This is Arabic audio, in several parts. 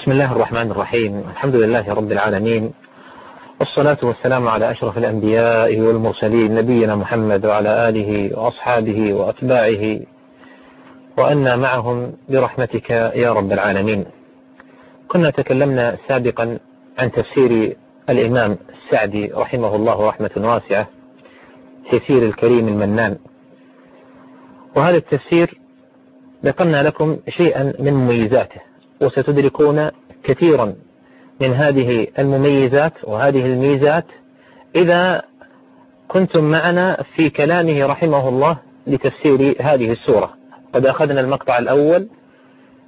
بسم الله الرحمن الرحيم. الحمد لله رب العالمين. والصلاة والسلام على أشرف الأنبياء والمرسلين نبينا محمد وعلى آله وأصحابه وأتباعه. وأنا معهم برحمتك يا رب العالمين. كنا تكلمنا سابقا عن تفسير الإمام السعدي رحمه الله رحمة واسعة تفسير الكريم المنان. وهذا التفسير ذكرنا لكم شيئا من مميزاته. وستدركون كثيرا من هذه المميزات وهذه الميزات. إذا كنتم معنا في كلامه رحمه الله لتفسير هذه السورة. قد أخذنا المقطع الأول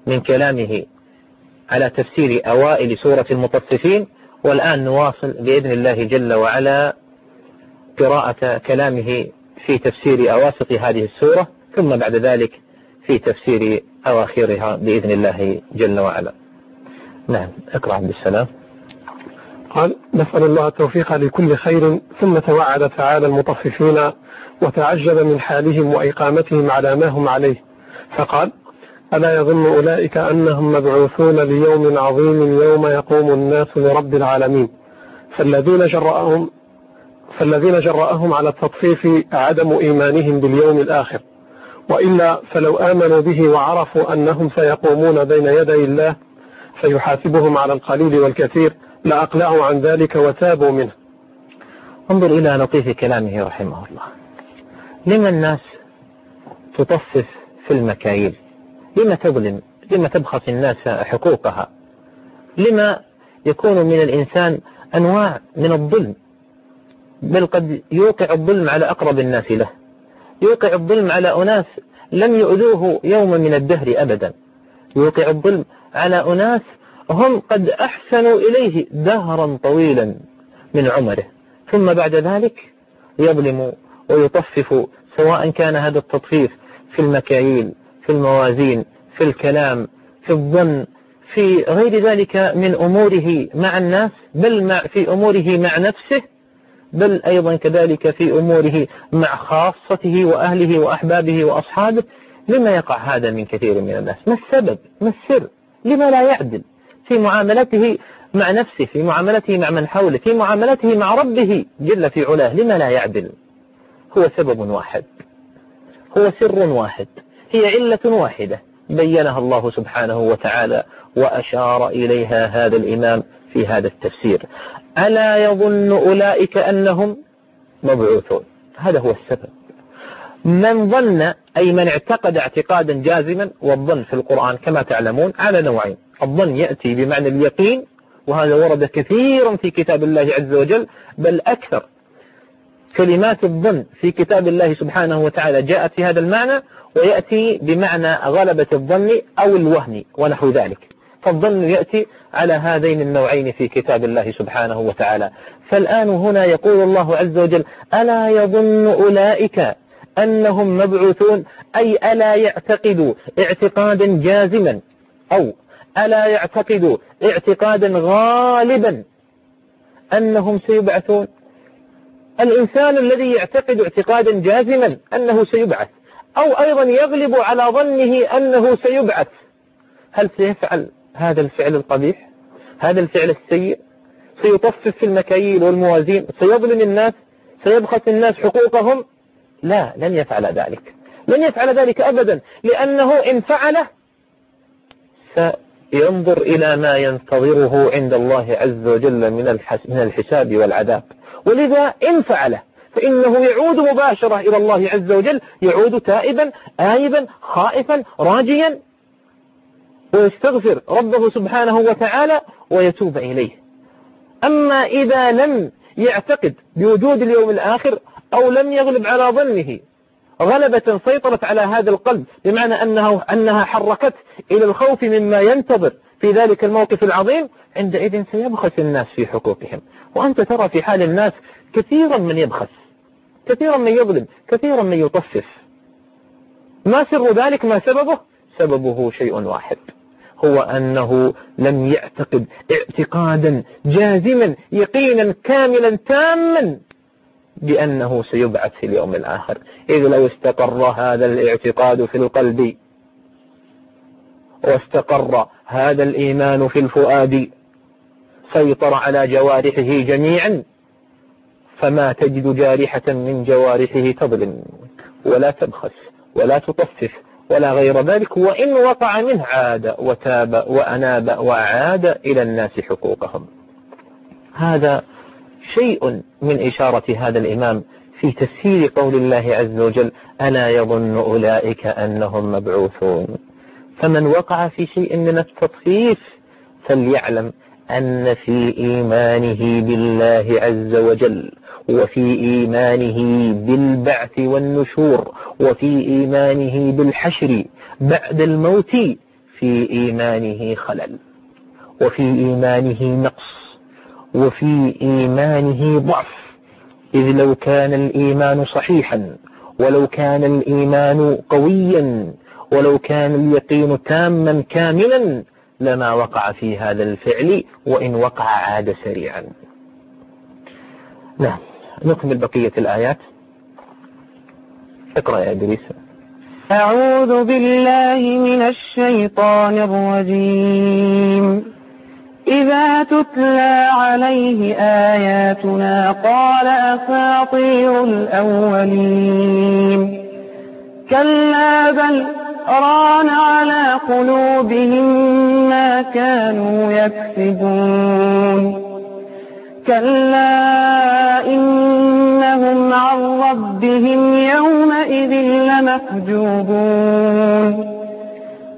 من كلامه على تفسير أوائل سورة المطففين والآن نواصل بإذن الله جل وعلا قراءة كلامه في تفسير أواسط هذه السورة ثم بعد ذلك في تفسير أواخرها بإذن الله جل وعلا. نعم اقرأ عبد السلام. قال نسأل الله التوفيق لكل خير ثم توعد تعالى المطففين وتعجب من حالهم وإقامتهم على ما هم عليه. فقال ألا يظن أولئك أنهم مبعوثون ليوم عظيم يوم يقوم الناس لرب العالمين. فالذين جرأهم فالذين جرأهم على التطفيف عدم إيمانهم باليوم الآخر. وإلا فلو آمنوا به وعرفوا أنهم سيقومون بين يدي الله فيحاسبهم على القليل والكثير لأقلعوا عن ذلك وتابوا منه. انظر إلى لطيف كلامه رحمه الله. لما الناس تطفف في المكاييل؟ لما تظلم؟ لما تبخس الناس حقوقها؟ لما يكون من الإنسان أنواع من الظلم؟ بل قد يوقع الظلم على أقرب الناس له. يوقع الظلم على أناس لم يؤذوه يوما من الدهر أبدا. يوقع الظلم على أناس هم قد أحسنوا إليه دهرا طويلا من عمره. ثم بعد ذلك يظلم ويطفف سواء كان هذا التطفيف في المكاييل في الموازين في الكلام في الظن في غير ذلك من أموره مع الناس بل في أموره مع نفسه بل أيضا كذلك في أموره مع خاصته وأهله وأحبابه وأصحابه لما يقع هذا من كثير من الناس. ما السبب؟ ما السر؟ لما لا يعدل؟ في معاملته مع نفسه في معاملته مع من حوله في معاملته مع ربه جل في علاه لما لا يعدل؟ هو سبب واحد. هو سر واحد. هي علة واحدة. بينها الله سبحانه وتعالى وأشار إليها هذا الإمام في هذا التفسير. ألا يظن أولئك أنهم مبعوثون؟ هذا هو السبب. من ظن أي من اعتقد اعتقادا جازما والظن في القرآن كما تعلمون على نوعين. الظن يأتي بمعنى اليقين وهذا ورد كثيرا في كتاب الله عز وجل بل أكثر. كلمات الظن في كتاب الله سبحانه وتعالى جاءت في هذا المعنى ويأتي بمعنى غلبة الظن أو الوهم ونحو ذلك. فالظن يأتي على هذين النوعين في كتاب الله سبحانه وتعالى. فالآن هنا يقول الله عز وجل ألا يظن أولئك أنهم مبعوثون؟ أي ألا يعتقدوا اعتقادا جازما؟ أو ألا يعتقدوا اعتقادا غالبا أنهم سيبعثون؟ الإنسان الذي يعتقد اعتقادا جازما أنه سيبعث أو أيضا يغلب على ظنه أنه سيبعث. هل سيفعل هذا الفعل القبيح هذا الفعل السيء سيطفف في المكاييل والموازين سيظلم الناس سيبخس الناس حقوقهم. لا لن يفعل ذلك. لن يفعل ذلك أبدا لأنه إن فعله سينظر إلى ما ينتظره عند الله عز وجل من من الحساب والعذاب. ولذا إن فعله فإنه يعود مباشرة إلى الله عز وجل يعود تائبا آيبا خائفا راجيا. ويستغفر ربه سبحانه وتعالى ويتوب إليه. أما إذا لم يعتقد بوجود اليوم الآخر أو لم يغلب على ظنه غلبة سيطرت على هذا القلب بمعنى أنها, أنها حركت إلى الخوف مما ينتظر في ذلك الموقف العظيم عندئذ سيبخس الناس في حقوقهم. وأنت ترى في حال الناس كثيرا من يبخس كثيرا من يظلم كثيرا من يطفف. ما سر ذلك؟ ما سببه؟ سببه شيء واحد. هو أنه لم يعتقد اعتقادا جازما يقينا كاملا تاما بأنه سيبعث في اليوم الآخر. إذ لو استقر هذا الاعتقاد في القلب واستقر هذا الإيمان في الفؤاد سيطر على جوارحه جميعا فما تجد جارحة من جوارحه تظلم. ولا تبخس ولا تطفف ولا غير ذلك وإن وقع منه عاد وتاب وأناب وأعاد إلى الناس حقوقهم. هذا شيء من إشارة هذا الإمام في تفسير قول الله عز وجل ألا يظن أولئك أنهم مبعوثون. فمن وقع في شيء من التطفيف فليعلم أن في إيمانه بالله عز وجل. وفي إيمانه بالبعث والنشور وفي إيمانه بالحشر بعد الموت في إيمانه خلل وفي إيمانه نقص وفي إيمانه ضعف إذ لو كان الإيمان صحيحا ولو كان الإيمان قويا ولو كان اليقين تاما كاملا لما وقع في هذا الفعل وإن وقع عاد سريعا. نعم. نكمل بقية الآيات. اقرأ يا إدريس أعوذ بالله من الشيطان الرجيم. إذا تتلى عليه آياتنا قال أساطير الأولين. كلا بل ران على قلوبهم ما كانوا يكسبون. كلا إنهم عن ربهم يومئذ لمحجوبون.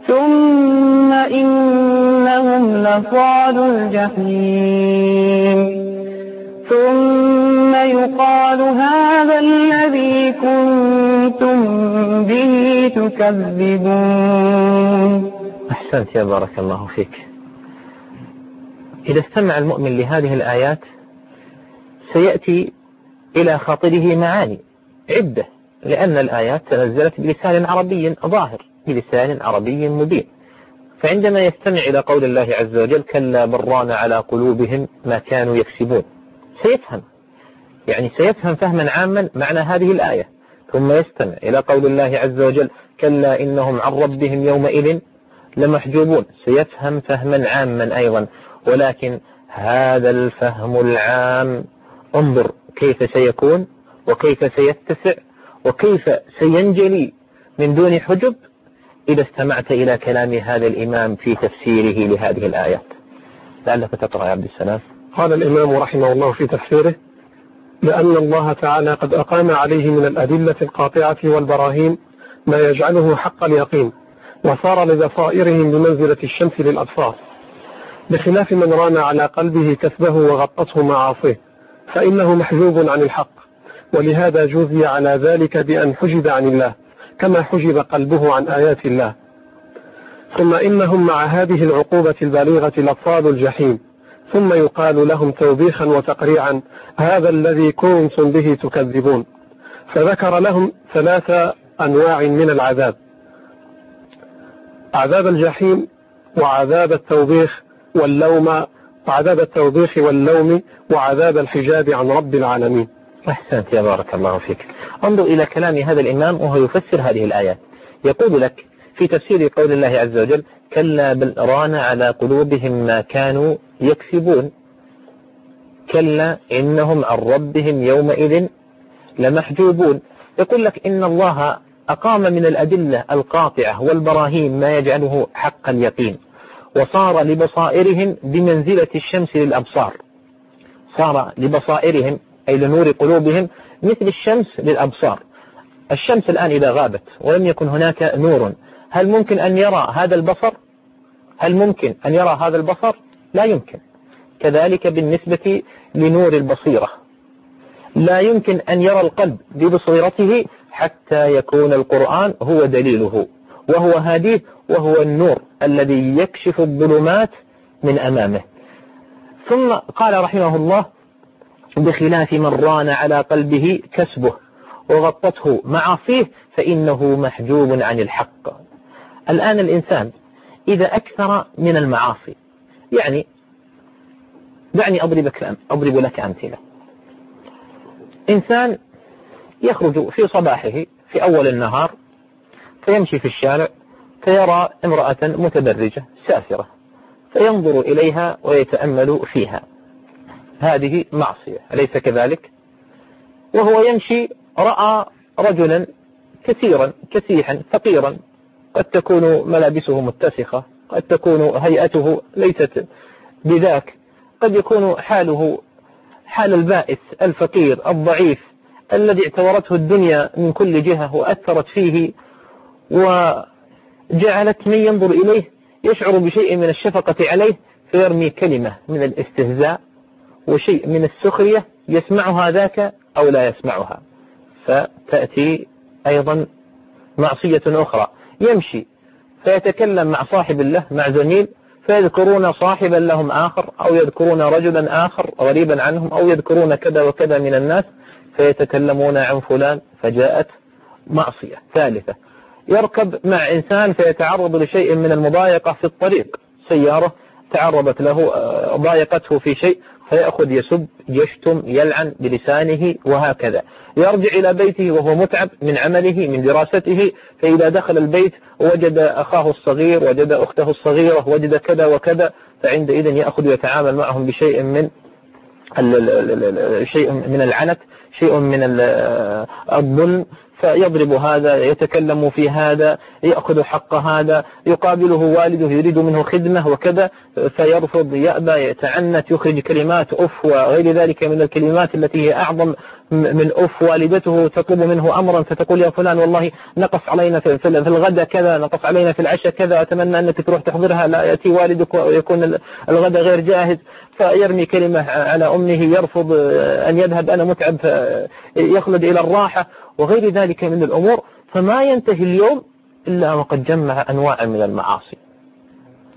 ثم إنهم لصال الجحيم. ثم يقال هذا الذي كنتم به تكذبون. أحسنت يا بارك الله فيك. إذا استمع المؤمن لهذه الآيات سيأتي إلى خاطره معاني. عدة لأن الآيات تنزلت بلسان عربي ظاهر بلسان عربي مبين. فعندما يستمع إلى قول الله عز وجل كلا بران على قلوبهم ما كانوا يكسبون سيفهم يعني سيفهم فهما عاما معنى هذه الآية. ثم يستمع إلى قول الله عز وجل كلا إنهم عن ربهم يومئذ لمحجوبون سيفهم فهما عاما أيضا ولكن هذا الفهم العام انظر كيف سيكون وكيف سيتسع وكيف سينجلي من دون حجب إذا استمعت إلى كلام هذا الإمام في تفسيره لهذه الآيات. لعلك تقرأ يا عبد السلام. قال الإمام رحمه الله في تفسيره لأن الله تعالى قد أقام عليه من الأدلة القاطعة والبراهين ما يجعله حق اليقين وصار لبصائرهم بمنزلة الشمس للأبصار بخلاف من ران على قلبه كسبه وغطته معاصيه. فإنه محجوب عن الحق ولهذا جوزي على ذلك بأن حجب عن الله كما حجب قلبه عن آيات الله. ثم إنهم مع هذه العقوبة البالغة لأطفال الجحيم ثم يقال لهم توبيخا وتقريعا هذا الذي كنتم به تكذبون. فذكر لهم ثلاث أنواع من العذاب. عذاب الجحيم وعذاب التوبيخ واللوم وعذاب التوبيخ واللوم وعذاب الحجاب عن رب العالمين. أحسنت يا بارك الله فيك. انظر إلى كلام هذا الإمام وهو يفسر هذه الآيات. يقول لك في تفسير قول الله عز وجل كلا بل ران على قلوبهم ما كانوا يكسبون. كلا إنهم عن ربهم يومئذ لمحجوبون. يقول لك إن الله أقام من الأدلة القاطعة والبراهين ما يجعله حق اليقين. وصار لبصائرهم بمنزلة الشمس للأبصار. صار لبصائرهم أي لنور قلوبهم مثل الشمس للأبصار. الشمس الآن إذا غابت ولم يكن هناك نور هل ممكن أن يرى هذا البصر؟ هل ممكن أن يرى هذا البصر؟ لا يمكن. كذلك بالنسبة لنور البصيرة. لا يمكن أن يرى القلب ببصيرته حتى يكون القرآن هو دليله. وهو هاديه وهو النور الذي يكشف الظلمات من أمامه. ثم قال رحمه الله بخلاف من ران على قلبه كسبه وغطته معاصيه فإنه محجوب عن الحق. الآن الإنسان إذا أكثر من المعاصي يعني دعني أضربك أضرب لك أمثلة. إنسان يخرج في صباحه في أول النهار فيمشي في الشارع فيرى امرأة متبرجة سافرة فينظر إليها ويتأمل فيها. هذه معصية أليس كذلك؟ وهو يمشي رأى رجلا كثيرا كسيحا فقيرا. قد تكون ملابسه متسخة قد تكون هيئته ليست بذاك. قد يكون حاله حال البائس الفقير الضعيف الذي اعتورته الدنيا من كل جهة وأثرت فيه وجعلت من ينظر إليه يشعر بشيء من الشفقة عليه فيرمي كلمة من الاستهزاء وشيء من السخرية يسمعها ذاك أو لا يسمعها. فتأتي أيضا معصية أخرى. يمشي فيتكلم مع صاحب له مع زميل فيذكرون صاحبا لهم آخر أو يذكرون رجلا آخر غريبا عنهم أو يذكرون كذا وكذا من الناس فيتكلمون عن فلان فجاءت معصية ثالثة. يركب مع إنسان فيتعرض لشيء من المضايقة في الطريق. سيارة تعرضت له آه، ضايقته في شيء فيأخذ يسب يشتم يلعن بلسانه وهكذا. يرجع إلى بيته وهو متعب من عمله من دراسته فإذا دخل البيت وجد أخاه الصغير وجد أخته الصغيرة وجد كذا وكذا فعندئذ يأخذ يتعامل معهم بشيء من شيء من العنت شيء من الظلم فيضرب هذا يتكلم في هذا يأخذ حق هذا يقابله والده يريد منه خدمة وكذا فيرفض يأبى يتعنت يخرج كلمات أف وغير ذلك من الكلمات التي هي أعظم من أف. والدته تطلب منه أمرا فتقول يا فلان والله نقص علينا في الغداء كذا نقص علينا في العشاء كذا أتمنى أنك تروح تحضرها لا يأتي والدك ويكون الغداء غير جاهز. فيرمي كلمة على أمه يرفض أن يذهب أنا متعب يخلد إلى الراحة. وغير ذلك من الأمور فما ينتهي اليوم إلا وقد جمع أنواع من المعاصي.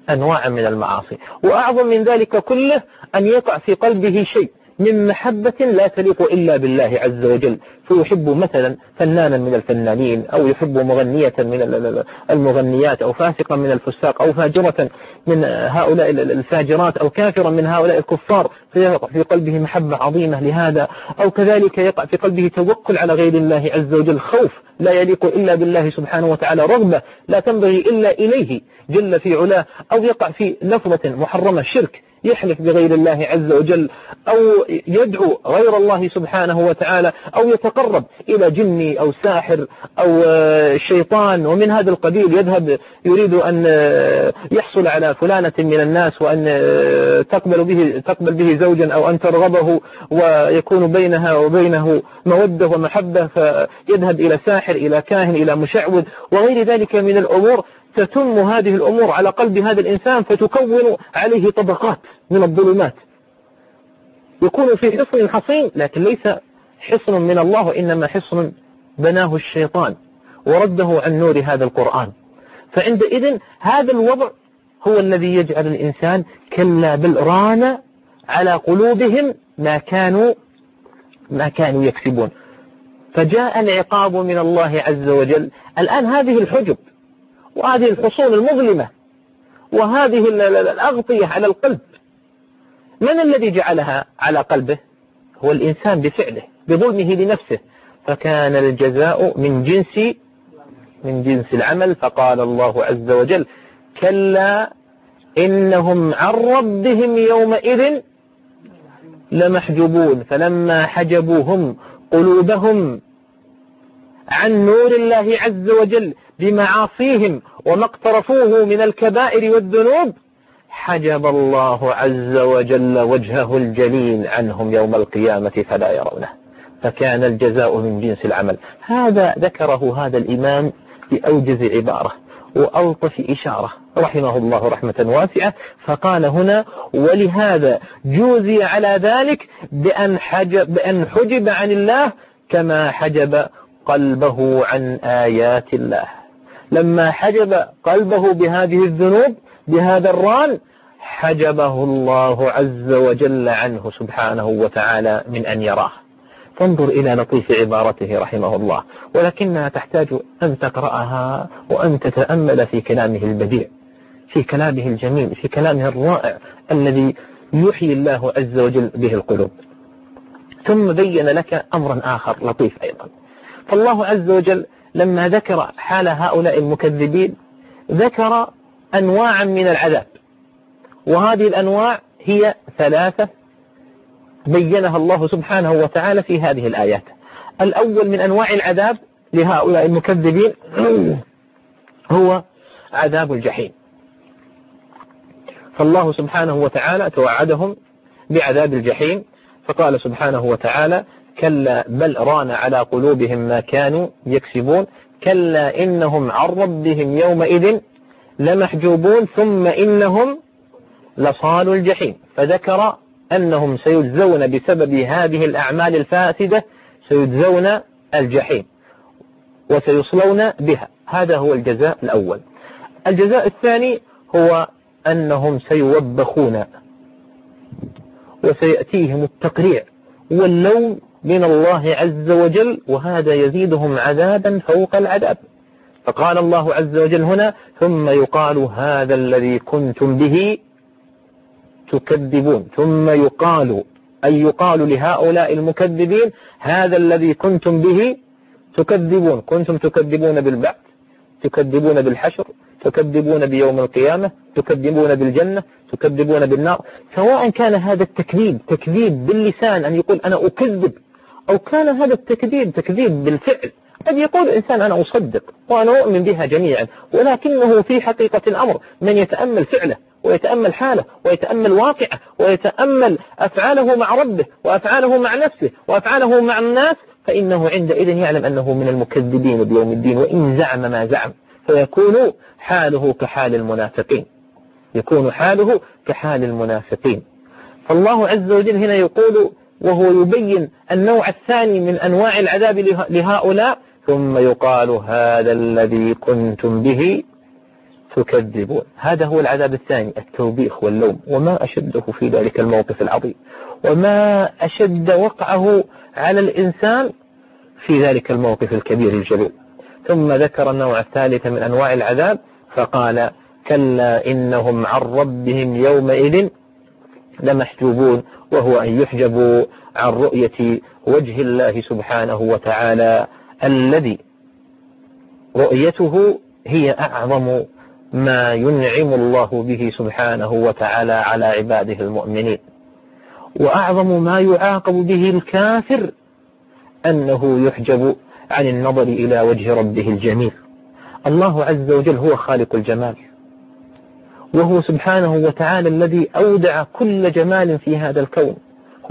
أنواع من المعاصي. وأعظم من ذلك كله أن يقع في قلبه شيء. من محبة لا تليق إلا بالله عز وجل. فيحب مثلا فنانا من الفنانين أو يحب مغنية من المغنيات أو فاسقا من الفساق أو فاجرة من هؤلاء الفاجرات أو كافرا من هؤلاء الكفار. فيقع في قلبه محبة عظيمة لهذا. أو كذلك يقع في قلبه توكل على غير الله عز وجل. خوف لا يليق إلا بالله سبحانه وتعالى. رغبة لا تنبغي إلا إليه جل في علاه. أو يقع في لفظة محرمة شرك يحلف بغير الله عز وجل أو يدعو غير الله سبحانه وتعالى أو يتقرب إلى جني أو ساحر أو شيطان ومن هذا القبيل يذهب يريد أن يحصل على فلانة من الناس وأن تقبل به, تقبل به زوجا أو أن ترغبه ويكون بينها وبينه مودة ومحبة فيذهب إلى ساحر إلى كاهن إلى مشعوذ وغير ذلك من الأمور تتم هذه الأمور على قلب هذا الإنسان فتكون عليه طبقات من الظلمات. يكون في حصن حصين لكن ليس حصن من الله وإنما حصن بناه الشيطان ورده عن نور هذا القرآن. فعندئذ هذا الوضع هو الذي يجعل الإنسان كلا بل ران على قلوبهم ما كانوا ما كانوا يكسبون. فجاء العقاب من الله عز وجل. الآن هذه الحجب وهذه الحصون المظلمة وهذه الأغطية على القلب. من الذي جعلها على قلبه؟ هو الإنسان بفعله بظلمه لنفسه. فكان الجزاء من جنس من جنس العمل فقال الله عز وجل كلا إنهم عن ربهم يومئذ لمحجوبون. فلما حجبوهم قلوبهم عن نور الله عز وجل بمعاصيهم وما اقترفوه من الكبائر والذنوب حجب الله عز وجل وجهه الجليل عنهم يوم القيامة فلا يرونه. فكان الجزاء من جنس العمل. هذا ذكره هذا الإمام بأوجز عبارة وألطف إشارة. رحمه الله رحمة واسعة. فقال هنا ولهذا جوزي على ذلك بأن حجب, بأن حجب عن الله كما حجب قلبه عن آيات الله. لما حجب قلبه بهذه الذنوب بهذا الران حجبه الله عز وجل عنه سبحانه وتعالى من أن يراه. فانظر إلى لطيف عبارته رحمه الله. ولكنها تحتاج أن تقرأها وأن تتأمل في كلامه البديع في كلامه الجميل في كلامه الرائع الذي يحيي الله عز وجل به القلوب. ثم بين لك أمرا آخر لطيف أيضا. فالله عز وجل لما ذكر حال هؤلاء المكذبين ذكر أنواعا من العذاب. وهذه الأنواع هي ثلاثة بينها الله سبحانه وتعالى في هذه الآيات. الأول من أنواع العذاب لهؤلاء المكذبين هو عذاب الجحيم. فالله سبحانه وتعالى توعدهم بعذاب الجحيم. فقال سبحانه وتعالى كلا بل ران على قلوبهم ما كانوا يكسبون كلا إنهم عن ربهم يومئذ لمحجوبون ثم إنهم لصال الجحيم. فذكر أنهم سيجزون بسبب هذه الأعمال الفاسدة سيجزون الجحيم وسيصلون بها. هذا هو الجزاء الأول. الجزاء الثاني هو أنهم سيوبخون وسيأتيهم التقريع واللوم من الله عز وجل وهذا يزيدهم عذابا فوق العذاب. فقال الله عز وجل هنا ثم يقال هذا الذي كنتم به تكذبون. ثم يقال أي يقال لهؤلاء المكذبين هذا الذي كنتم به تكذبون. كنتم تكذبون بالبعث تكذبون بالحشر تكذبون بيوم القيامة تكذبون بالجنة تكذبون بالنار. سواء كان هذا التكذيب تكذيب باللسان أن يقول أنا أكذب أو كان هذا التكذيب تكذيب بالفعل قد يقول الإنسان أنا أصدق وأنا أؤمن بها جميعا ولكنه في حقيقة الأمر من يتأمل فعله ويتأمل حاله ويتأمل واقعه ويتأمل أفعاله مع ربه وأفعاله مع نفسه وأفعاله مع الناس فإنه عندئذ يعلم أنه من المكذبين بيوم الدين وإن زعم ما زعم فيكون حاله كحال المنافقين. يكون حاله كحال المنافقين. فالله عز وجل هنا يقول وهو يبين النوع الثاني من أنواع العذاب لهؤلاء ثم يقال هذا الذي كنتم به تكذبون. هذا هو العذاب الثاني التوبيخ واللوم وما أشده في ذلك الموقف العظيم وما أشد وقعه على الإنسان في ذلك الموقف الكبير الجليل. ثم ذكر النوع الثالث من أنواع العذاب فقال كلا إنهم عن ربهم يومئذ لمحجوبون وهو أن يحجبوا عن رؤية وجه الله سبحانه وتعالى الذي رؤيته هي أعظم ما ينعم الله به سبحانه وتعالى على عباده المؤمنين. وأعظم ما يعاقب به الكافر أنه يحجب عن النظر إلى وجه ربه الجميل. الله عز وجل هو خالق الجمال. وهو سبحانه وتعالى الذي أودع كل جمال في هذا الكون.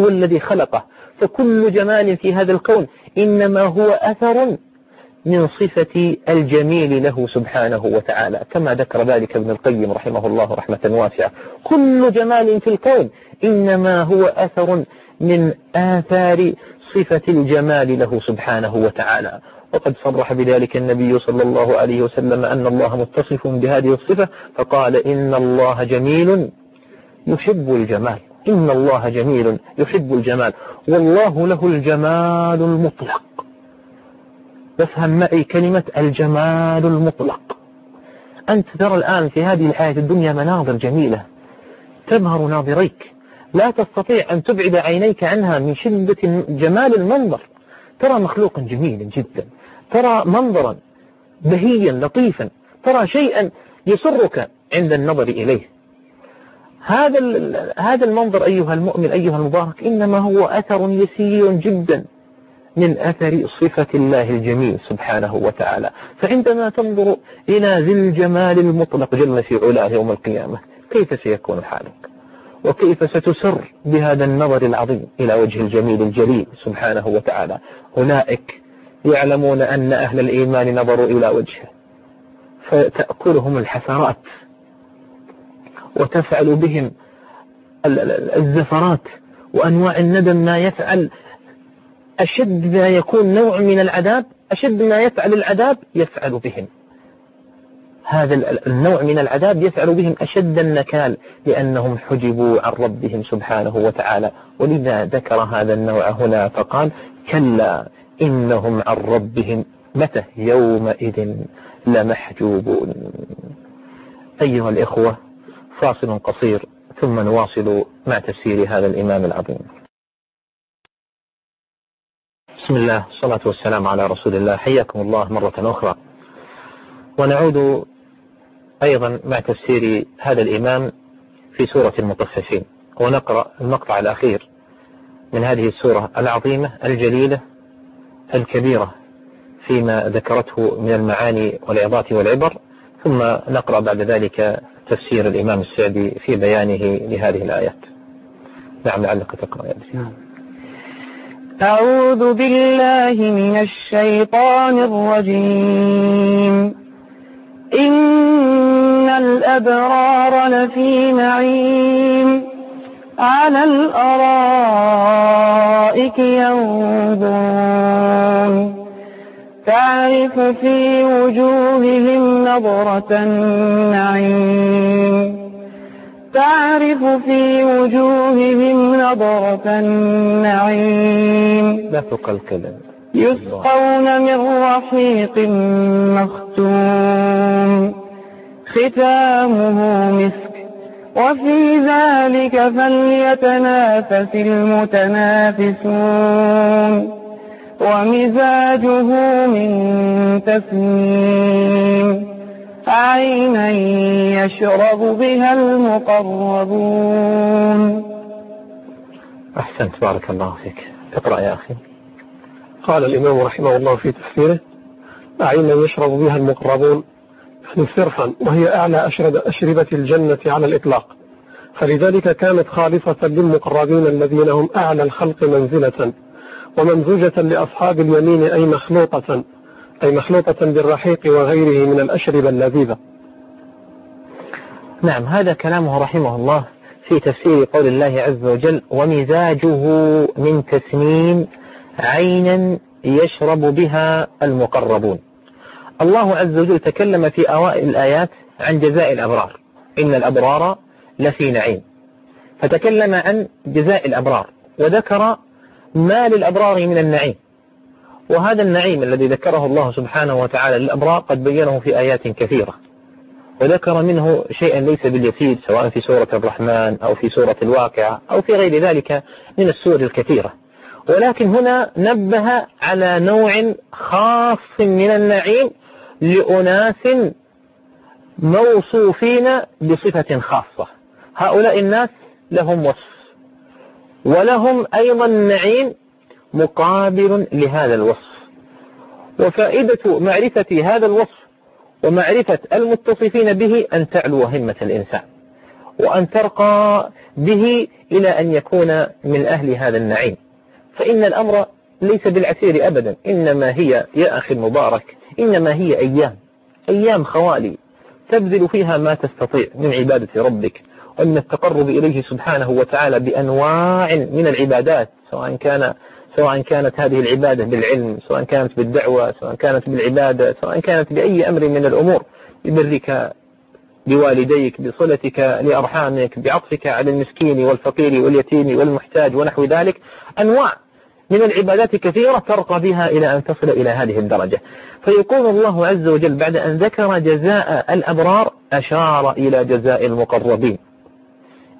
هو الذي خلقه. فكل جمال في هذا الكون إنما هو أثر من صفة الجميل له سبحانه وتعالى. كما ذكر ذلك ابن القيم رحمه الله رحمة واسعة. كل جمال في الكون إنما هو أثر من آثار صفة الجمال له سبحانه وتعالى. وقد صرح بذلك النبي صلى الله عليه وسلم أن الله متصف بهذه الصفة فقال إن الله جميل يحب الجمال إن الله جميل يحب الجمال والله له الجمال المطلق. وافهم معي كلمة الجمال المطلق. أنت ترى الآن في هذه الحياة الدنيا مناظر جميلة تبهر ناظريك. لا تستطيع أن تبعد عينيك عنها من شدة جمال المنظر. ترى مخلوقا جميلا جدا. ترى منظرا بهيا لطيفا ترى شيئا يسرك عند النظر إليه. هذا هذا المنظر أيها المؤمن أيها المبارك إنما هو أثر يسير جدا من أثر صفة الله الجميل سبحانه وتعالى. فعندما تنظر إلى ذي الجمال المطلق جل في علاه يوم القيامة كيف سيكون حالك؟ وكيف ستسر بهذا النظر العظيم إلى وجه الجميل الجليل سبحانه وتعالى؟ أولئك يعلمون أن أهل الإيمان نظروا إلى وجهه فتأكلهم الحسرات وتفعل بهم الزفرات وأنواع الندم ما يفعل أشد ما يكون نوع من العذاب أشد ما يفعل العذاب يفعل بهم. هذا النوع من العذاب يفعل بهم أشد النكال لأنهم حجبوا عن ربهم سبحانه وتعالى. ولذا ذكر هذا النوع هنا فقال كلا إنهم عن ربهم متى يومئذ لمحجوبون. أيها الإخوة فاصل قصير ثم نواصل مع تفسير هذا الإمام العظيم. بسم الله والصلاة والسلام على رسول الله. حياكم الله مرة أخرى. ونعود أيضا مع تفسير هذا الإمام في سورة المطففين. ونقرأ المقطع الأخير من هذه السورة العظيمة الجليلة الكبيرة فيما ذكرته من المعاني والعظات والعبر ثم نقرأ بعد ذلك تفسير الإمام السعدي في بيانه لهذه الآيات. نعم لعلك تقرأ يا نعم. أعوذ بالله من الشيطان الرجيم. إن الأبرار لفي نعيم. على الأرائك ينظرون. تعرف في وجوههم نظرة النعيم. تعرف في وجوههم نظرة النعيم. لا تقلقل يسقون من رحيق مختوم. ختامه مسك وفي ذلك فليتنافس المتنافسون. ومزاجه من تسنيم. عينا يشرب بها المقربون. أحسنت بارك الله فيك. اقرأ يا أخي. قال الإمام رحمه الله في تفسيره عينا يشرب بها المقربون. يعني صرفا وهي أعلى أشربة الجنة على الإطلاق. فلذلك كانت خالصة للمقربين الذين هم أعلى الخلق منزلة وممزوجة لأصحاب اليمين أي مخلوطة أي مخلوطة بالرحيق وغيره من الأشربة اللذيذة. نعم هذا كلامه رحمه الله في تفسير قول الله عز وجل ومزاجه من تسنيم عينا يشرب بها المقربون الله عز وجل تكلم في أوائل الآيات عن جزاء الأبرار. إن الأبرار لفي نعيم. فتكلم عن جزاء الأبرار وذكر ما للأبرار من النعيم. وهذا النعيم الذي ذكره الله سبحانه وتعالى للأبرار قد بينه في آيات كثيرة. وذكر منه شيئا ليس باليسير سواء في سورة الرحمن أو في سورة الواقعة أو في غير ذلك من السور الكثيرة. ولكن هنا نبه على نوع خاص من النعيم لأناس موصوفين بصفة خاصة. هؤلاء الناس لهم وصف ولهم أيضا نعيم مقابل لهذا الوصف. وفائدة معرفة هذا الوصف ومعرفة المتصفين به أن تعلو همة الإنسان وأن ترقى به إلى أن يكون من أهل هذا النعيم. فإن الأمر ليس بالعسير أبدا. إنما هي يا أخي المبارك إنما هي أيام أيام خوالي. تبذل فيها ما تستطيع من عبادة ربك ومن التقرب إليه سبحانه وتعالى بأنواع من العبادات سواء كان سواء كانت هذه العبادة بالعلم سواء كانت بالدعوة سواء كانت بالعبادة سواء كانت بأي أمر من الأمور. ببرك بوالديك بصلتك لأرحامك بعطفك على المسكين والفقير واليتيم والمحتاج ونحو ذلك. أنواع من العبادات كثيرة ترقى بها إلى أن تصل إلى هذه الدرجة. فيقول الله عز وجل بعد أن ذكر جزاء الأبرار أشار إلى جزاء المقربين.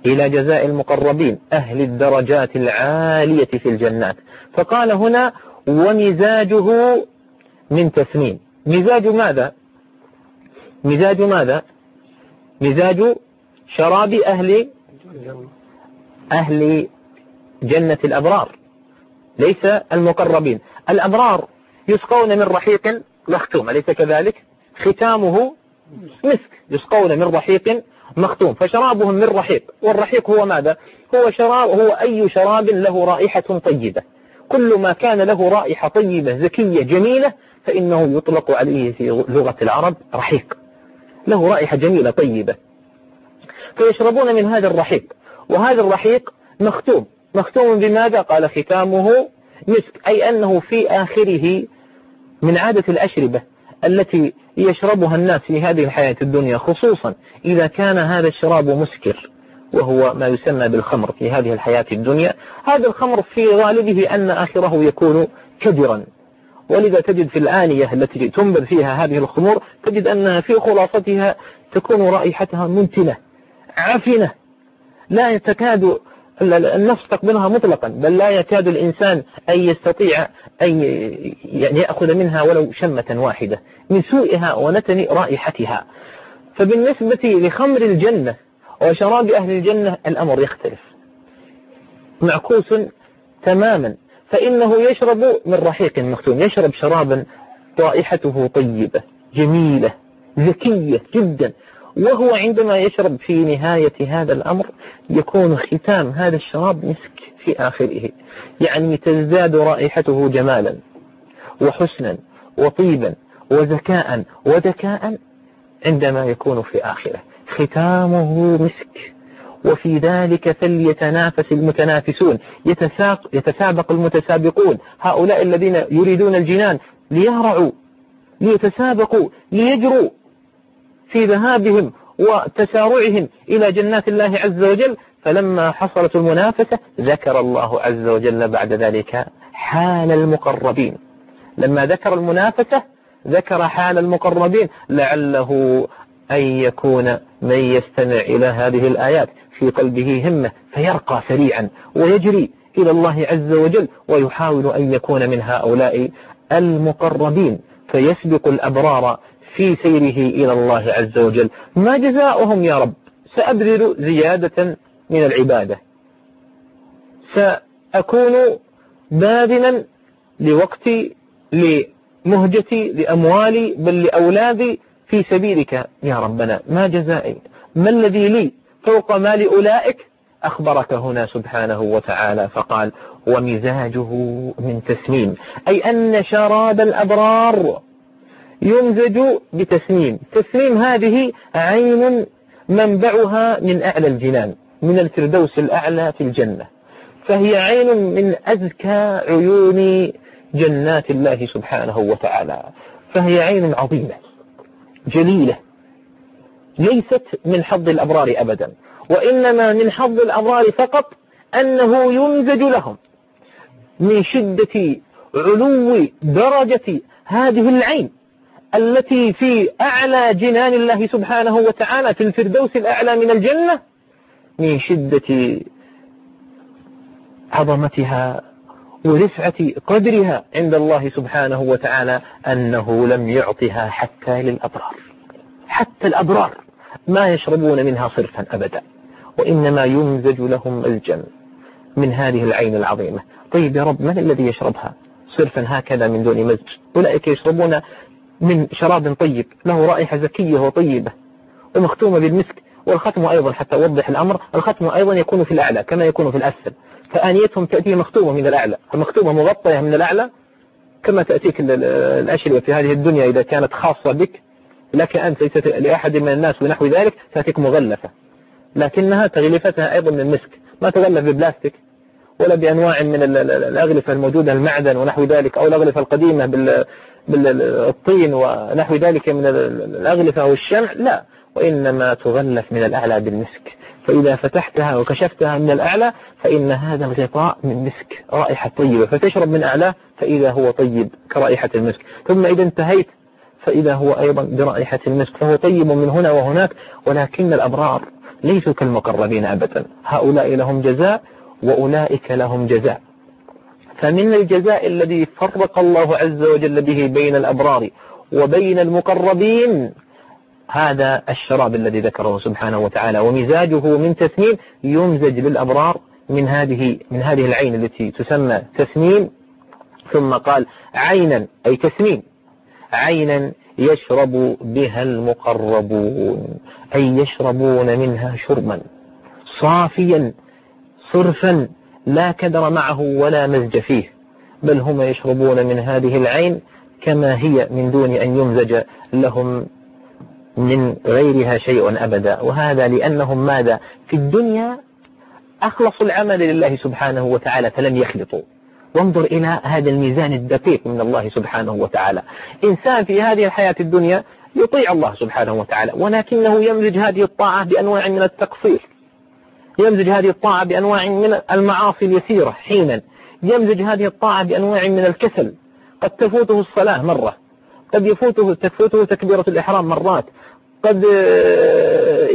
إلى جزاء المقربين أهل الدرجات العالية في الجنات. فقال هنا ومزاجه من تسنيم. مزاج ماذا؟ مزاج ماذا؟ مزاج شراب أهل أهل جنة الأبرار. ليس المقربين. الأبرار يسقون من رحيق مختوم أليس كذلك؟ ختامه مسك يسقون من رحيق مختوم فشرابهم من رحيق. والرحيق هو ماذا؟ هو شراب هو أي شراب له رائحة طيبة. كل ما كان له رائحة طيبة زكية جميلة فإنه يطلق عليه في لغة العرب رحيق. له رائحة جميلة طيبة. فيشربون من هذا الرحيق وهذا الرحيق مختوم. مختوم بماذا؟ قال ختامه مسك أي أنه في آخره من عادة الأشربة التي يشربها الناس في هذه الحياة الدنيا خصوصا إذا كان هذا الشراب مسكر وهو ما يسمى بالخمر في هذه الحياة الدنيا. هذا الخمر في غالبه أن آخره يكون كدرا. ولذا تجد في الآنية التي تنبذ فيها هذه الخمور تجد أنها في خلاصتها تكون رائحتها منتنة عفنة لا تكاد النفس تقبلها مطلقا بل لا يكاد الإنسان أن يستطيع أن يعني يأخذ منها ولو شمة واحدة من سوءها ونتن رائحتها. فبالنسبة لخمر الجنة وشراب أهل الجنة الأمر يختلف. معكوس تماما فإنه يشرب من رحيق مختوم يشرب شرابا رائحته طيبة جميلة ذكية جدا. وهو عندما يشرب في نهاية هذا الأمر يكون ختام هذا الشراب مسك في آخره. يعني تزداد رائحته جمالا وحسنا وطيبا وذكاء وذكاء عندما يكون في آخره. ختامه مسك. وفي ذلك فليتنافس المتنافسون. يتساق يتسابق المتسابقون. هؤلاء الذين يريدون الجنان ليهرعوا ليتسابقوا ليجروا. في ذهابهم وتسارعهم إلى جنات الله عز وجل فلما حصلت المنافسة ذكر الله عز وجل بعد ذلك حال المقربين. لما ذكر المنافسة ذكر حال المقربين لعله أن يكون من يستمع إلى هذه الآيات في قلبه همة فيرقى سريعا ويجري إلى الله عز وجل ويحاول أن يكون من هؤلاء المقربين. فيسبق الأبرار في سيره إلى الله عز وجل. ما جزاؤهم يا رب؟ سأبذل زيادة من العبادة. سأكون باذلا لوقتي لمهجتي لأموالي بل لأولادي في سبيلك يا ربنا. ما جزائي؟ ما الذي لي؟ فوق ما لأولئك أخبرك هنا سبحانه وتعالى. فقال ومزاجه من تسنيم أي أن شراب الأبرار يمزج بتسنيم. تسنيم هذه عين منبعها من أعلى الجنان من الفردوس الأعلى في الجنة. فهي عين من أزكى عيون جنات الله سبحانه وتعالى. فهي عين عظيمة جليلة ليست من حظ الأبرار أبدا وإنما من حظ الأبرار فقط أنه يمزج لهم. من شدة علو درجة هذه العين التي في أعلى جنان الله سبحانه وتعالى في الفردوس الأعلى من الجنة من شدة عظمتها ورفعة قدرها عند الله سبحانه وتعالى أنه لم يعطها حتى للأبرار. حتى الأبرار ما يشربون منها صرفا أبدا. وإنما يمزج لهم الجن من هذه العين العظيمة. طيب يا رب من الذي يشربها صرفا هكذا من دون مزج؟ أولئك يشربون من شراب طيب له رائحة زكية وطيبة ومختومة بالمسك والختم أيضا حتى أوضح الأمر الختم أيضا يكون في الأعلى كما يكون في الأسفل فآنيتهم تأتي مختومة من الأعلى فمختومة مغطية من الأعلى كما تأتيك الأشرية في هذه الدنيا إذا كانت خاصة بك لك أنت لأحد من الناس ونحو ذلك تأتيك مغلفة لكنها تغلفتها أيضا من مسك ما تغلف ببلاستيك ولا بأنواع من الأغلفة الموجودة المعدن ونحو ذلك أو الأغلفة القديمة بالطين ونحو ذلك من الأغلفة أو الشمع لا. وإنما تغلف من الأعلى بالمسك. فإذا فتحتها وكشفتها من الأعلى فإن هذا الغطاء من مسك رائحة طيبة. فتشرب من أعلاه فإذا هو طيب كرائحة المسك. ثم إذا انتهيت فإذا هو أيضا برائحة المسك. فهو طيب من هنا وهناك ولكن الأبرار ليسوا كالمقربين أبدا. هؤلاء لهم جزاء وأولئك لهم جزاء. فمن الجزاء الذي فرق الله عز وجل به بين الأبرار وبين المقربين هذا الشراب الذي ذكره سبحانه وتعالى ومزاجه من تسنيم يمزج للأبرار من هذه من هذه العين التي تسمى تسنيم. ثم قال عينا أي تسنيم عينا يشرب بها المقربون أي يشربون منها شربا صافيا صرفا لا كدر معه ولا مزج فيه. بل هم يشربون من هذه العين كما هي من دون أن يمزج لهم من غيرها شيء أبدا. وهذا لأنهم ماذا؟ في الدنيا أخلصوا العمل لله سبحانه وتعالى فلم يخلطوا. وانظر إلى هذا الميزان الدقيق من الله سبحانه وتعالى. إنسان في هذه الحياة الدنيا يطيع الله سبحانه وتعالى ولكنه يمزج هذه الطاعة بأنواع من التقصير. يمزج هذه الطاعة بأنواع من المعاصي اليسيرة حينا. يمزج هذه الطاعة بأنواع من الكسل. قد تفوته الصلاة مرة. قد يفوته تفوته تكبيرة الإحرام مرات. قد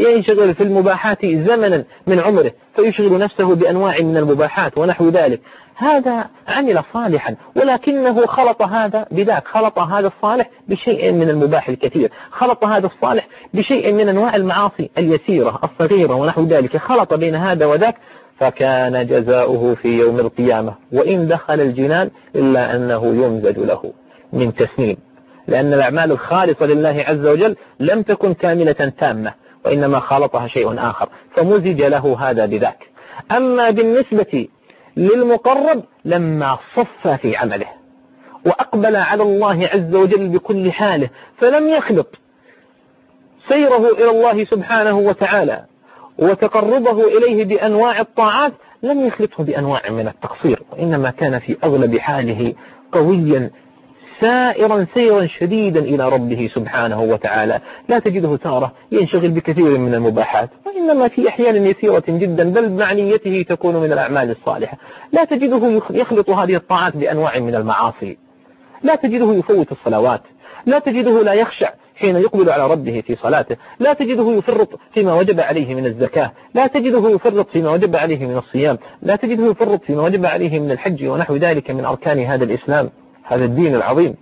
ينشغل في المباحات زمنا من عمره. فيشغل نفسه بأنواع من المباحات ونحو ذلك. هذا عمل صالحا ولكنه خلط هذا بذاك خلط هذا الصالح بشيء من المباح الكثير خلط هذا الصالح بشيء من أنواع المعاصي اليسيرة الصغيرة ونحو ذلك خلط بين هذا وذاك فكان جزاؤه في يوم القيامة وإن دخل الجنان إلا أنه يمزج له من تسنيم. لأن الأعمال الخالصة لله عز وجل لم تكن كاملة تامة وإنما خالطها شيء آخر فمزج له هذا بذاك. أما بالنسبة للمقرب لما صف في عمله وأقبل على الله عز وجل بكل حاله فلم يخلط سيره إلى الله سبحانه وتعالى وتقربه إليه بأنواع الطاعات لم يخلطه بأنواع من التقصير وإنما كان في أغلب حاله قويا سائرا سيرا شديدا إلى ربه سبحانه وتعالى. لا تجده تارة ينشغل بكثير من المباحات. وإنما في أحيان يسيرة جدا بل مع نيته تكون من الأعمال الصالحة. لا تجده يخلط هذه الطاعات بأنواع من المعاصي. لا تجده يفوت الصلوات. لا تجده لا يخشع حين يقبل على ربه في صلاته. لا تجده يفرط فيما وجب عليه من الزكاة. لا تجده يفرط فيما وجب عليه من الصيام. لا تجده يفرط فيما وجب عليه من الحج ونحو ذلك من أركان هذا الإسلام. هذا الدين العظيم.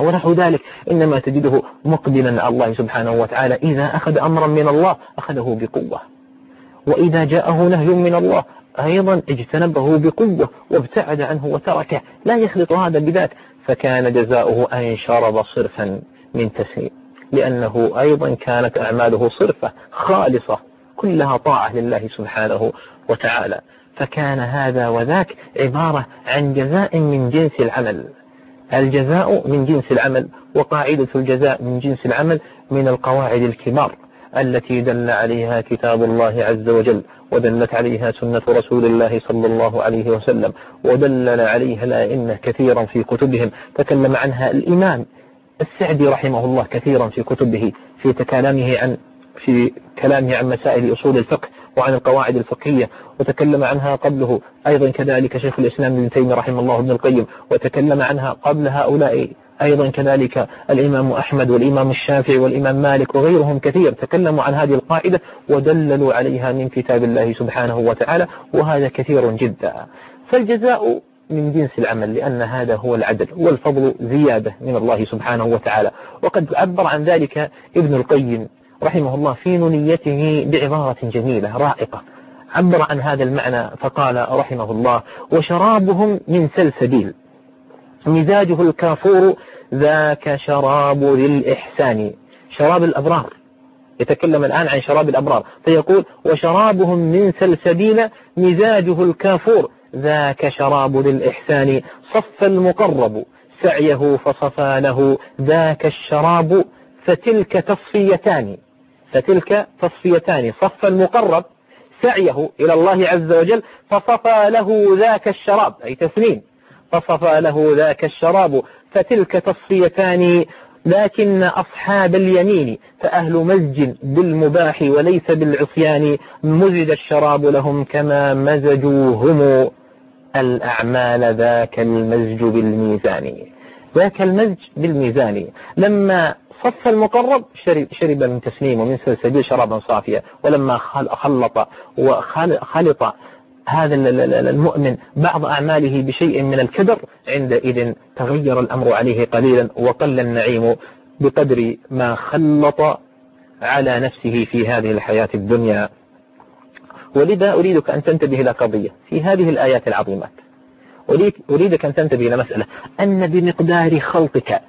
ونحو ذلك إنما تجده مقبلا على الله سبحانه وتعالى. إذا أخذ أمرا من الله أخذه بقوة. وإذا جاءه نهي من الله أيضا اجتنبه بقوة وابتعد عنه وتركه. لا يخلط هذا بذاك فكان جزاؤه أن شرب صرفا من تسليم لأنه أيضا كانت أعماله صرفة خالصة كلها طاعة لله سبحانه وتعالى. فكان هذا وذاك عبارة عن جزاء من جنس العمل. الجزاء من جنس العمل وقاعدة الجزاء من جنس العمل من القواعد الكبار التي دل عليها كتاب الله عز وجل ودلت عليها سنة رسول الله صلى الله عليه وسلم ودلل عليها الأئمة كثيرا في كتبهم. تكلم عنها الإمام السعدي رحمه الله كثيرا في كتبه في تكلامه عن في كلامه عن مسائل أصول الفقه وعن القواعد الفقهية وتكلم عنها قبله أيضا كذلك شيخ الإسلام ابن تيمية رحمه الله ابن القيم وتكلم عنها قبل هؤلاء أيضا كذلك الإمام أحمد والإمام الشافعي والإمام مالك وغيرهم كثير. تكلموا عن هذه القاعدة ودللوا عليها من كتاب الله سبحانه وتعالى وهذا كثير جدا. فالجزاء من جنس العمل لأن هذا هو العدل والفضل زيادة من الله سبحانه وتعالى. وقد عبر عن ذلك ابن القيم رحمه الله في نونيته بعبارة جميلة رائقة. عبر عن هذا المعنى فقال رحمه الله وشرابهم من سلسبيل مزاجه الكافور ذاك شراب ذي الإحسان شراب الأبرار يتكلم الآن عن شراب الأبرار فيقول وشرابهم من سلسبيل مزاجه الكافور ذاك شراب ذي الإحسان صف المقرب سعيه فصفى له ذاك الشراب فتلك تصفيتان. فتلك تصفيتان. صف المقرب سعيه إلى الله عز وجل فصفى له ذاك الشراب أي تسنين فصفى له ذاك الشراب فتلك تصفيتان. لكن أصحاب اليمين فأهل مزج بالمباح وليس بالعصيان مزج الشراب لهم كما مزجوا هم الأعمال ذاك المزج بالميزان. ذاك المزج بالميزان. لما صف المقرب شرب, شرب من تسليم ومن سلسبيل شرابا صافيا ولما خلط وخلط هذا المؤمن بعض أعماله بشيء من الكدر عندئذ تغير الأمر عليه قليلا وقل النعيم بقدر ما خلط على نفسه في هذه الحياة الدنيا. ولذا أريدك أن تنتبه إلى قضية في هذه الآيات العظيمات أريدك أن تنتبه إلى مسألة أن بمقدار خلطك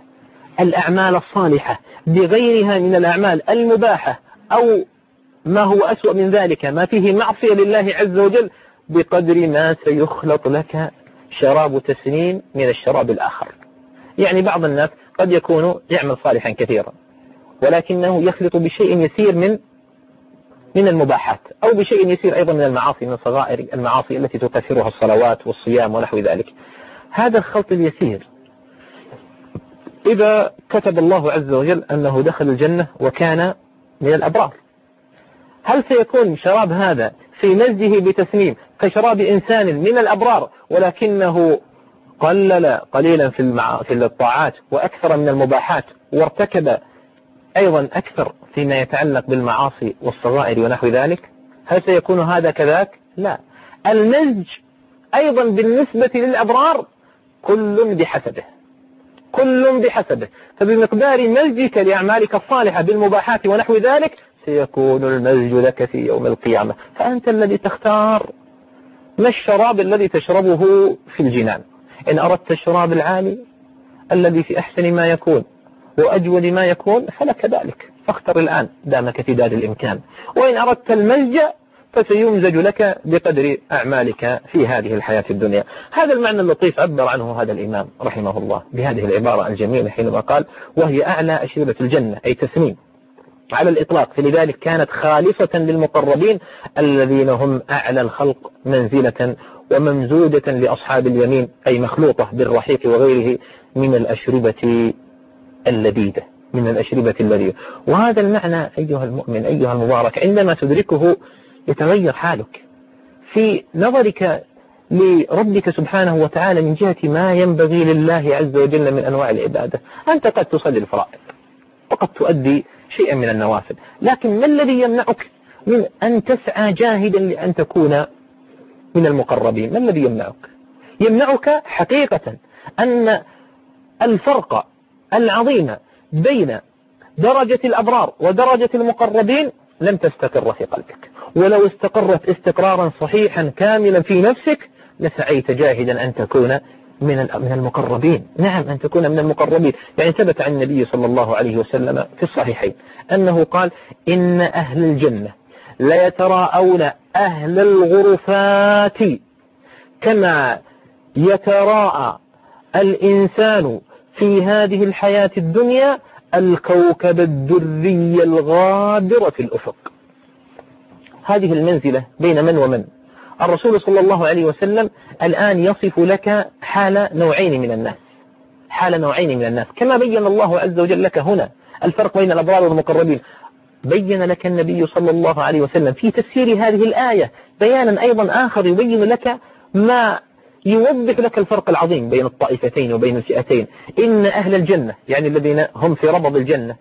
الأعمال الصالحة بغيرها من الأعمال المباحة أو ما هو أسوأ من ذلك ما فيه معصية لله عز وجل بقدر ما سيخلط لك شراب تسنين من الشراب الآخر. يعني بعض الناس قد يكون يعمل صالحا كثيرا ولكنه يخلط بشيء يسير من من المباحات أو بشيء يسير أيضا من المعاصي من صغائر المعاصي التي تكثرها الصلوات والصيام ونحو ذلك. هذا الخلط اليسير إذا كتب الله عز وجل أنه دخل الجنة وكان من الأبرار. هل سيكون شراب هذا في مزجه بتسنيم كشراب إنسان من الأبرار ولكنه قلل قليلا في في الطاعات وأكثر من المباحات وارتكب أيضا أكثر فيما يتعلق بالمعاصي والصغائر ونحو ذلك؟ هل سيكون هذا كذاك؟ لا. المزج أيضا بالنسبة للأبرار كل بحسبه. كل بحسبه. فبمقدار مزجك لأعمالك الصالحة بالمباحات ونحو ذلك سيكون المزج لك في يوم القيامة. فأنت الذي تختار ما الشراب الذي تشربه في الجنان. إن أردت الشراب العالي الذي في أحسن ما يكون وأجود ما يكون فلك ذلك. فاختر الآن دامك في دار الإمكان. وإن أردت المزج فسيمزج لك بقدر أعمالك في هذه الحياة الدنيا. هذا المعنى اللطيف عبر عنه هذا الإمام رحمه الله بهذه العبارة الجميلة حينما قال وهي أعلى أشربة الجنة أي تسنيم على الإطلاق فلذلك كانت خالصة للمقربين الذين هم أعلى الخلق منزلة وممزودة لأصحاب اليمين أي مخلوطة بالرحيق وغيره من الأشربة اللذيذة من الأشربة اللذيذة. وهذا المعنى أيها المؤمن أيها المبارك عندما تدركه يتغير حالك. في نظرك لربك سبحانه وتعالى من جهة ما ينبغي لله عز وجل من أنواع العبادة. أنت قد تصلي الفرائض. وقد تؤدي شيئا من النوافل. لكن ما الذي يمنعك من أن تسعى جاهدا لأن تكون من المقربين؟ ما الذي يمنعك؟ يمنعك حقيقة أن الفرق العظيم بين درجة الأبرار ودرجة المقربين لم تستقر في قلبك. ولو استقرت استقرارا صحيحا كاملا في نفسك لسعيت جاهدا أن تكون من من المقربين. نعم أن تكون من المقربين. يعني ثبت عن النبي صلى الله عليه وسلم في الصحيحين أنه قال إن أهل الجنة ليتراءون أهل الغرفات كما يتراءى الإنسان في هذه الحياة الدنيا الكوكب الدري الغابر في الأفق. هذه المنزلة بين من ومن؟ الرسول صلى الله عليه وسلم الآن يصف لك حال نوعين من الناس. حال نوعين من الناس. كما بين الله عز وجل لك هنا الفرق بين الأبرار والمقربين. بين لك النبي صلى الله عليه وسلم في تفسير هذه الآية بيانا أيضا آخر يبين لك ما يوضح لك الفرق العظيم بين الطائفتين وبين الفئتين. إن أهل الجنة يعني الذين هم في ربض الجنة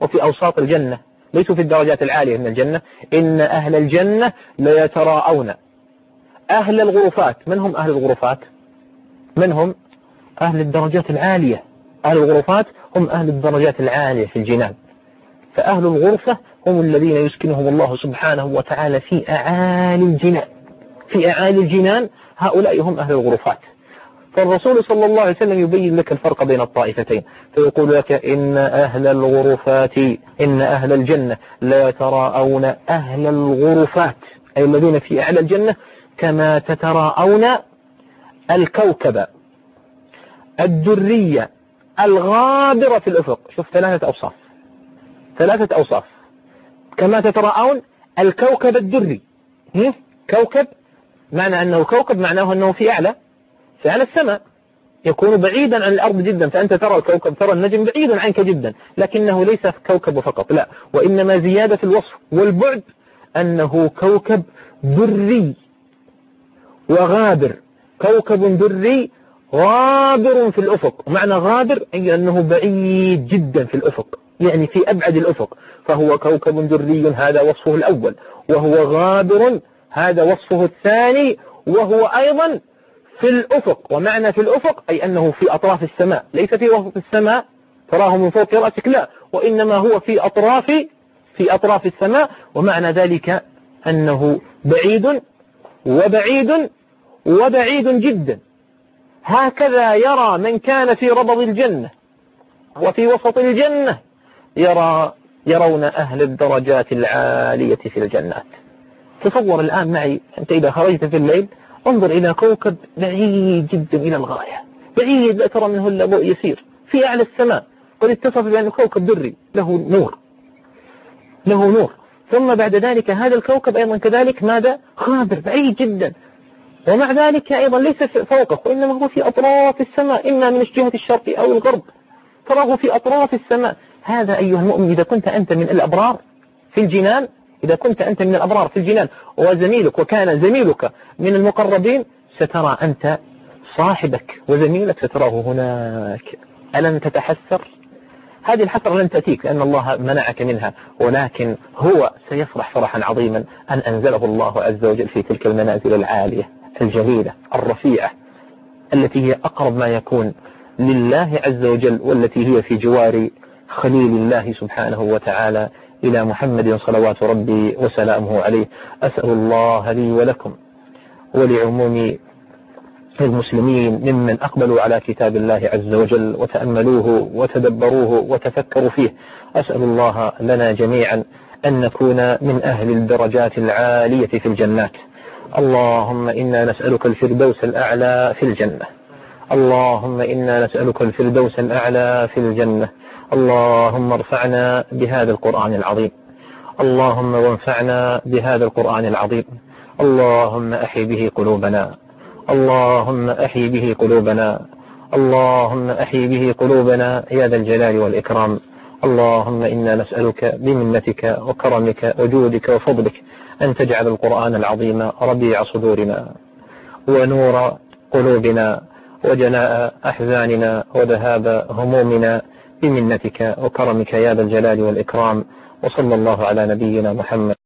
وفي أوساط الجنة ليسوا في الدرجات العالية من الجنة إن أهل الجنة ليتراءون. أهل الغرفات من هم أهل الغرفات؟ من هم؟ أهل الدرجات العالية. أهل الغرفات هم أهل الدرجات العالية في الجنان. فأهل الغرفة هم الذين يسكنهم الله سبحانه وتعالى في أعالي الجنان. في أعالي الجنان هؤلاء هم أهل الغرفات. فالرسول صلى الله عليه وسلم يبين لك الفرق بين الطائفتين فيقول لك إن أهل الغرفات إن أهل الجنة لا يتراءون أهل الغرفات أي الذين في أعلى الجنة كما تتراءون الكوكب الدرية الغابرة في الأفق. شوف ثلاثة أوصاف. ثلاثة أوصاف. كما تتراءون الكوكب الدري. كوكب معنى أنه كوكب معناه أنه في أعلى في أعلى السماء. يكون بعيدا عن الأرض جدا فأنت ترى الكوكب ترى النجم بعيدا عنك جدا لكنه ليس كوكب فقط لا. وإنما زيادة في الوصف والبعد أنه كوكب دري وغابر. كوكب دري غابر في الأفق. معنى غابر أي أنه بعيد جدا في الأفق يعني في أبعد الأفق. فهو كوكب دري هذا وصفه الأول. وهو غابر هذا وصفه الثاني وهو أيضا في الأفق. ومعنى في الأفق أي أنه في أطراف السماء. ليس في وسط السماء تراه من فوق رأسك لا. وإنما هو في أطراف في أطراف السماء. ومعنى ذلك أنه بعيد وبعيد وبعيد جدا. هكذا يرى من كان في ربض الجنة وفي وسط الجنة يرى يرون أهل الدرجات العالية في الجنات. تصور الآن معي أنت إذا خرجت في الليل انظر إلى كوكب بعيد جدا إلى الغاية. بعيد لا ترى منه إلا ضوء يسير في أعلى السماء. قد اتصف بأنه كوكب دري له نور. له نور. ثم بعد ذلك هذا الكوكب أيضا كذلك ماذا؟ غابر بعيد جدا. ومع ذلك أيضا ليس فوقه وإنما هو في أطراف السماء إما من الجهة الشرق أو الغرب. تراه في أطراف السماء. هذا أيها المؤمن إذا كنت أنت من الأبرار في الجنان إذا كنت أنت من الأبرار في الجنان وزميلك وكان زميلك من المقربين سترى أنت صاحبك وزميلك ستراه هناك. ألم تتحسر؟ هذه الحسرة لن تأتيك لأن الله منعك منها ولكن هو سيفرح فرحا عظيما أن أنزله الله عز وجل في تلك المنازل العالية الجليلة الرفيعة التي هي أقرب ما يكون لله عز وجل والتي هي في جوار خليل الله سبحانه وتعالى. إلى محمد صلوات ربي وسلامه عليه. أسأل الله لي ولكم ولعموم المسلمين ممن أقبلوا على كتاب الله عز وجل وتأملوه وتدبروه وتفكروا فيه. أسأل الله لنا جميعا أن نكون من أهل الدرجات العالية في الجنات. اللهم إنا نسألك الفردوس الأعلى في الجنة. اللهم إنا نسألك الفردوس الأعلى في الجنة. اللهم ارفعنا بهذا القرآن العظيم. اللهم وانفعنا بهذا القرآن العظيم. اللهم أحي به قلوبنا. اللهم أحي به قلوبنا. اللهم أحي به قلوبنا يا ذا الجلال والإكرام. اللهم إنا نسألك بمنتك وكرمك وجودك وفضلك أن تجعل القرآن العظيم ربيع صدورنا ونور قلوبنا وجلاء أحزاننا وذهاب همومنا بمنتك وكرمك يا ذا الجلال والإكرام وصلى الله على نبينا محمد.